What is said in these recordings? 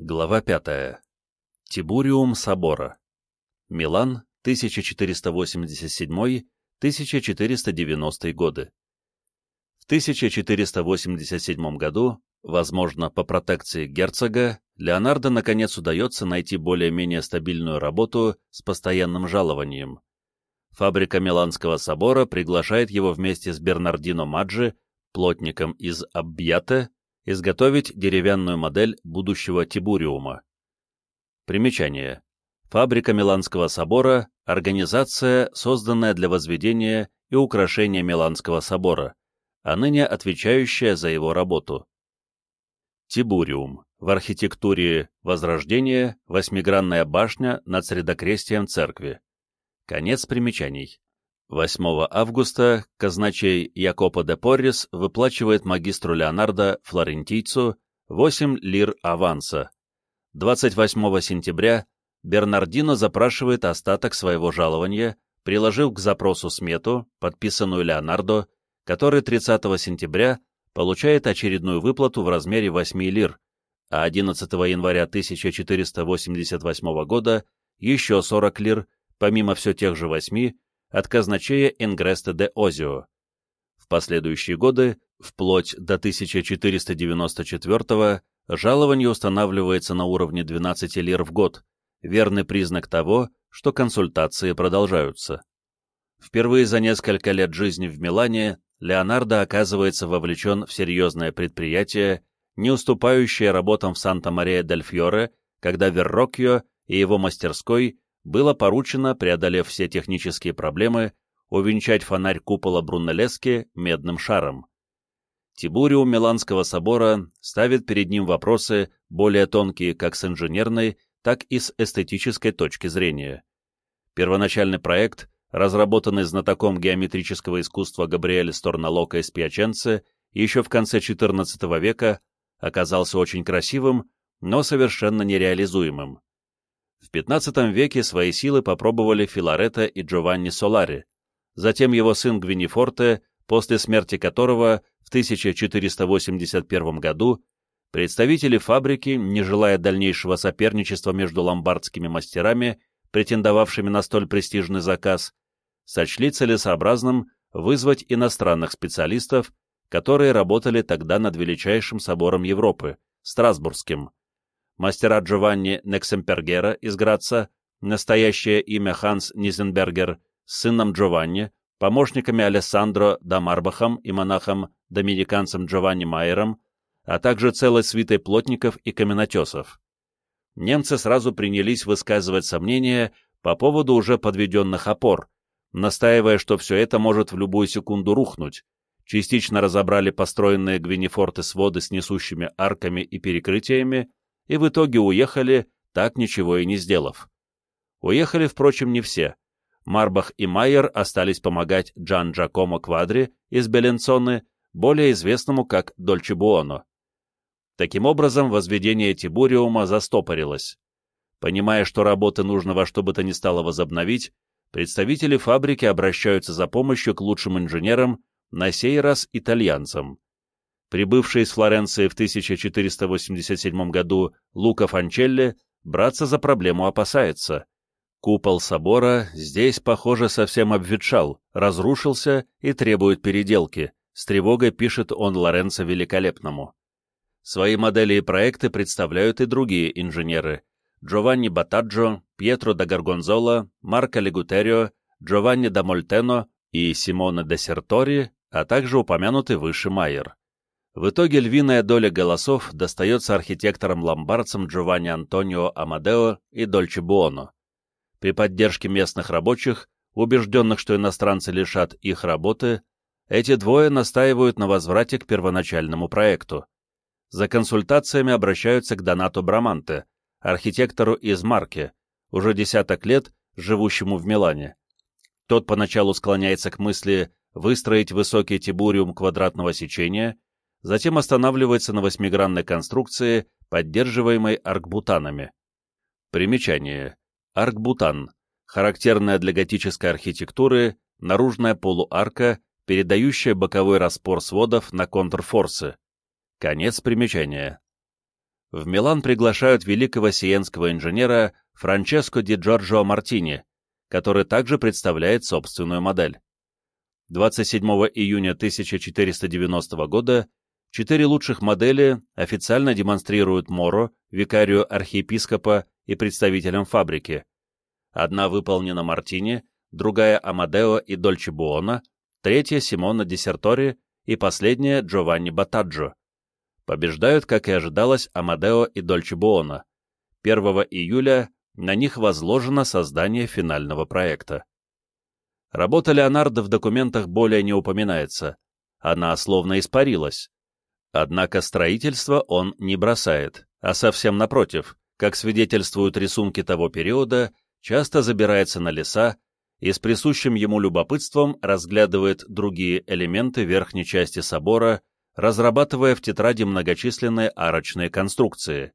Глава 5. Тибуриум собора. Милан, 1487-1490 годы. В 1487 году, возможно, по протекции герцога, Леонардо наконец удается найти более-менее стабильную работу с постоянным жалованием. Фабрика Миланского собора приглашает его вместе с Бернардино Маджи, плотником из Аббьята, изготовить деревянную модель будущего Тибуриума. Примечание. Фабрика Миланского собора – организация, созданная для возведения и украшения Миланского собора, а ныне отвечающая за его работу. Тибуриум. В архитектуре Возрождения восьмигранная башня над средокрестием церкви. Конец примечаний. 8 августа казначей Якопо де Поррис выплачивает магистру Леонардо Флорентийцу 8 лир аванса. 28 сентября Бернардино запрашивает остаток своего жалования, приложив к запросу смету, подписанную Леонардо, который 30 сентября получает очередную выплату в размере 8 лир, а 11 января 1488 года еще 40 лир, помимо все тех же 8, от казначея Ингреста де Озио. В последующие годы, вплоть до 1494 жалование устанавливается на уровне 12 лир в год, верный признак того, что консультации продолжаются. Впервые за несколько лет жизни в Милане Леонардо оказывается вовлечен в серьезное предприятие, не уступающее работам в Санта-Мария-дель-Фьоре, когда Верроккио и его мастерской было поручено, преодолев все технические проблемы, увенчать фонарь купола Брунеллески медным шаром. Тибуриум Миланского собора ставит перед ним вопросы, более тонкие как с инженерной, так и с эстетической точки зрения. Первоначальный проект, разработанный знатоком геометрического искусства Габриэль Сторналока из Пьяченце еще в конце XIV века, оказался очень красивым, но совершенно нереализуемым. В XV веке свои силы попробовали Филаретто и Джованни Солари, затем его сын Гвинефорте, после смерти которого в 1481 году представители фабрики, не желая дальнейшего соперничества между ломбардскими мастерами, претендовавшими на столь престижный заказ, сочли целесообразным вызвать иностранных специалистов, которые работали тогда над величайшим собором Европы, Страсбургским, мастера Джованни Нексемпергера из Граца, настоящее имя Ханс Низенбергер, с сыном Джованни, помощниками Алессандро Дамарбахом и монахом-доминиканцем Джованни Майером, а также целой свитой плотников и каменотесов. Немцы сразу принялись высказывать сомнения по поводу уже подведенных опор, настаивая, что все это может в любую секунду рухнуть, частично разобрали построенные Гвинефорты своды с несущими арками и перекрытиями, и в итоге уехали, так ничего и не сделав. Уехали, впрочем, не все. Марбах и Майер остались помогать Джан Джакомо Квадри из Беленцоны, более известному как Дольче Буоно. Таким образом, возведение Тибуриума застопорилось. Понимая, что работы нужно во что бы то ни стало возобновить, представители фабрики обращаются за помощью к лучшим инженерам, на сей раз итальянцам. Прибывший из Флоренции в 1487 году Лука Фанчелли браться за проблему опасается. Купол собора здесь, похоже, совсем обветшал, разрушился и требует переделки, с тревогой пишет он Лоренцо Великолепному. Свои модели и проекты представляют и другие инженеры. Джованни Батаджо, Пьетро да Гаргонзола, Марко Легутерио, Джованни да Мольтено и Симоне де Сертори, а также упомянутый выше Майер. В итоге львиная доля голосов достается архитекторам-ломбардцам Джованни Антонио Амадео и Дольче Буоно. При поддержке местных рабочих, убежденных, что иностранцы лишат их работы, эти двое настаивают на возврате к первоначальному проекту. За консультациями обращаются к Донато Браманте, архитектору из Марки, уже десяток лет живущему в Милане. Тот поначалу склоняется к мысли выстроить высокий тибуриум квадратного сечения – затем останавливается на восьмигранной конструкции, поддерживаемой аркбутанами. Примечание. Аркбутан. Характерная для готической архитектуры наружная полуарка, передающая боковой распор сводов на контрфорсы. Конец примечания. В Милан приглашают великого сиенского инженера Франческо ди Джорджо Мартини, который также представляет собственную модель. 27 июня 1490 года четыре лучших модели официально демонстрируют Моро, викарию архиепископа и представителям фабрики. Одна выполнена Мартини, другая Амадео и Дольче Буона, третья Симона Диссертори и последняя Джованни Батаджо. Побеждают, как и ожидалось, Амадео и Дольче Буона. 1 июля на них возложено создание финального проекта. Работа Леонардо в документах более не упоминается, она словно испарилась. Однако строительство он не бросает, а совсем напротив, как свидетельствуют рисунки того периода, часто забирается на леса и с присущим ему любопытством разглядывает другие элементы верхней части собора, разрабатывая в тетради многочисленные арочные конструкции.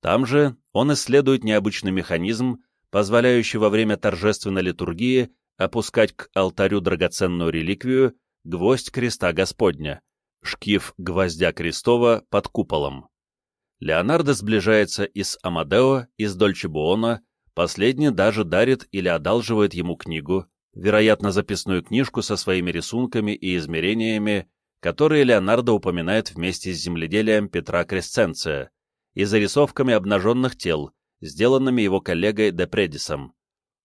Там же он исследует необычный механизм, позволяющий во время торжественной литургии опускать к алтарю драгоценную реликвию гвоздь креста Господня, шкив гвоздя крестова под куполом. Леонардо сближается и с Амадео, и с Дольче последний даже дарит или одалживает ему книгу, вероятно, записную книжку со своими рисунками и измерениями, которые Леонардо упоминает вместе с земледелием Петра Кресценция, и зарисовками обнаженных тел, сделанными его коллегой Де Предисом.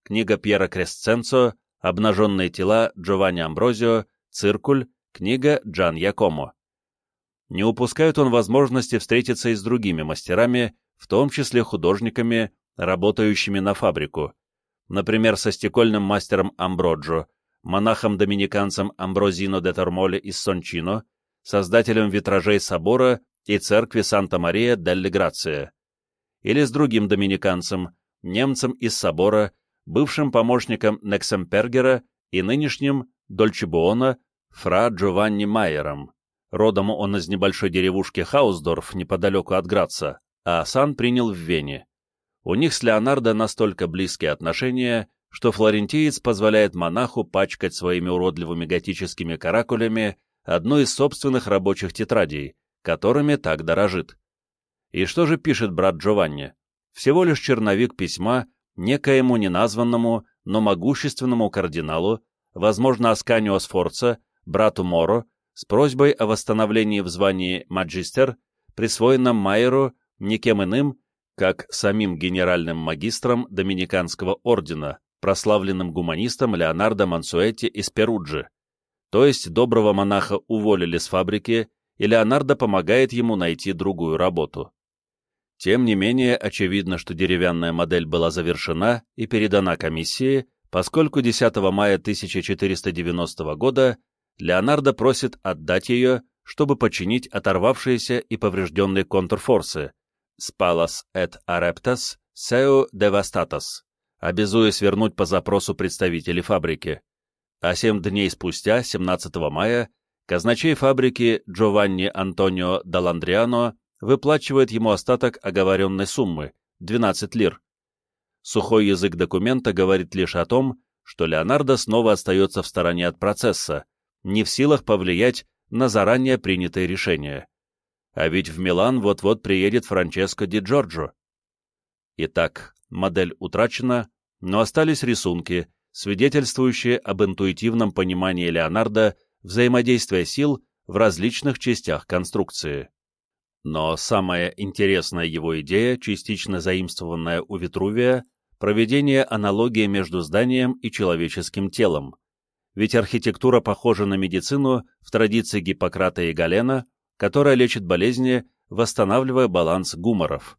Книга Пьера Кресценцо «Обнаженные тела» Джованни Амброзио, «Циркуль», книга Джан Якомо. Не упускает он возможности встретиться и с другими мастерами, в том числе художниками, работающими на фабрику, например, со стекольным мастером Амброджо, монахом-доминиканцем Амброзино де Тормоле из Сончино, создателем витражей собора и церкви Санта-Мария делли Грация, или с другим доминиканцем, немцем из собора, бывшим помощником Нексемпергера и нынешним Дольчебуона фра Джованни Майером. Родом он из небольшой деревушки Хаусдорф неподалеку от Граца, а сан принял в Вене. У них с Леонардо настолько близкие отношения, что флорентиец позволяет монаху пачкать своими уродливыми готическими каракулями одну из собственных рабочих тетрадей, которыми так дорожит. И что же пишет брат Джованни? Всего лишь черновик письма некоему неназванному, но могущественному кардиналу, возможно, Асканио Сфорца, брату Моро, с просьбой о восстановлении в звании магистер, присвоенном Майеру никем иным, как самим генеральным магистром Доминиканского ордена, прославленным гуманистом Леонардо Мансуэти из Перуджи. То есть доброго монаха уволили с фабрики, и Леонардо помогает ему найти другую работу. Тем не менее, очевидно, что деревянная модель была завершена и передана комиссии, поскольку 10 мая 1490 года Леонардо просит отдать ее, чтобы починить оторвавшиеся и поврежденные контрфорсы «Spallas et areptas seu devastatas», обязуясь вернуть по запросу представителей фабрики. А семь дней спустя, 17 мая, казначей фабрики Джованни Антонио Даландриано выплачивает ему остаток оговоренной суммы – 12 лир. Сухой язык документа говорит лишь о том, что Леонардо снова остается в стороне от процесса, не в силах повлиять на заранее принятые решения. А ведь в Милан вот-вот приедет Франческо ди Джорджо. Итак, модель утрачена, но остались рисунки, свидетельствующие об интуитивном понимании Леонардо взаимодействия сил в различных частях конструкции. Но самая интересная его идея, частично заимствованная у Витрувия, проведение аналогии между зданием и человеческим телом. Ведь архитектура похожа на медицину в традиции Гиппократа и Галена, которая лечит болезни, восстанавливая баланс гуморов.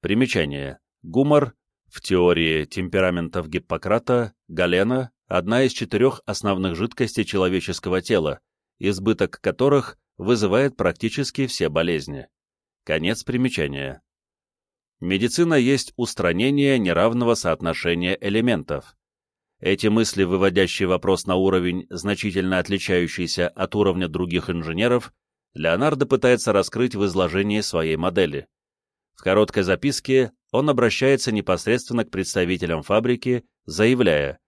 Примечание. Гумор в теории темпераментов Гиппократа, Галена, одна из четырех основных жидкостей человеческого тела, избыток которых вызывает практически все болезни. Конец примечания. Медицина есть устранение неравного соотношения элементов. Эти мысли, выводящие вопрос на уровень, значительно отличающийся от уровня других инженеров, Леонардо пытается раскрыть в изложении своей модели. В короткой записке он обращается непосредственно к представителям фабрики, заявляя,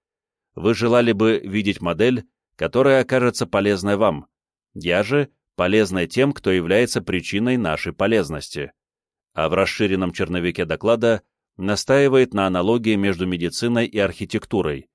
«Вы желали бы видеть модель, которая окажется полезной вам. Я же полезной тем, кто является причиной нашей полезности. а в расширенном черновике доклада настаивает на аналогии между медициной и архитектурой.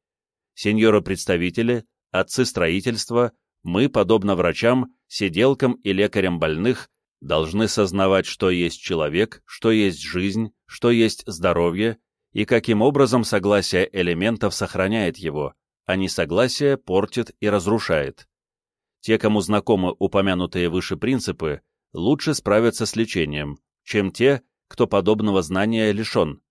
Сеньоры-представители, отцы строительства, мы, подобно врачам, сиделкам и лекарям больных, должны сознавать, что есть человек, что есть жизнь, что есть здоровье, и каким образом согласие элементов сохраняет его, а несогласие портит и разрушает. Те, кому знакомы упомянутые выше принципы, лучше справятся с лечением, чем те, кто подобного знания лишен.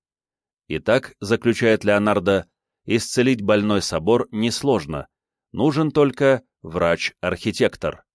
Итак, заключает Леонардо, исцелить больной собор несложно, нужен только врач-архитектор.